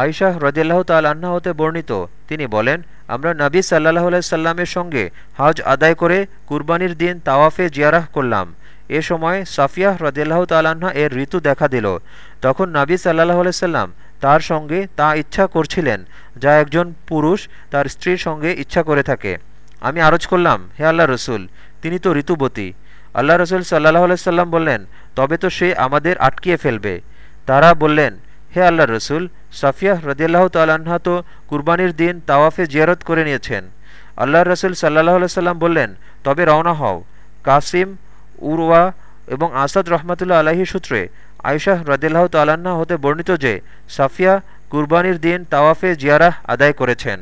আয়শাহ তাল আহ্না হতে বর্ণিত। তিনি বলেন, আমরা নবী সাল্লাহ সাল্লামের সঙ্গে হজ আদায় করে কুরবানির দিন তাওয়াফে জিয়ারাহ করলাম। এ সময় সাফিয়াহ রদিল্লাহ তাল্লাহ্না এর ঋতু দেখা দিল। তখন নবী সাল্লাহ সাল্লাম তার সঙ্গে তা ইচ্ছা করছিলেন, যা একজন পুরুষ তার স্ত্রীর সঙ্গে ইচ্ছা করে থাকে। আমি আরজ করলাম, হে আল্লাহ রসুল, তিনি তো ঋতুবতী। আল্লাহ রসুল সাল্লাহ সাল্লাম বললেন, তবে তো সে আমাদের আটকিয়ে ফেলবে। তারা বললেন হে আল্লাহ রসুল সাফিয়া রদিয়াল্লাহ তাল্লাহা তো কুরবানির দিন তাওয়াফে জিয়ারত করে নিয়েছেন। আল্লাহ রসুল সাল্লাহ সাল্লাম বললেন, তবে রওনা হও। কাসিম, উরওয়া এবং আসাদ রহমাতুল্লা আলাহি সূত্রে আয়শাহ রদিল্লাহ তাল্লাহা হতে বর্ণিত যে সাফিয়া কুরবানির দিন তাওয়াফে জিয়ারাহ আদায় করেছেন।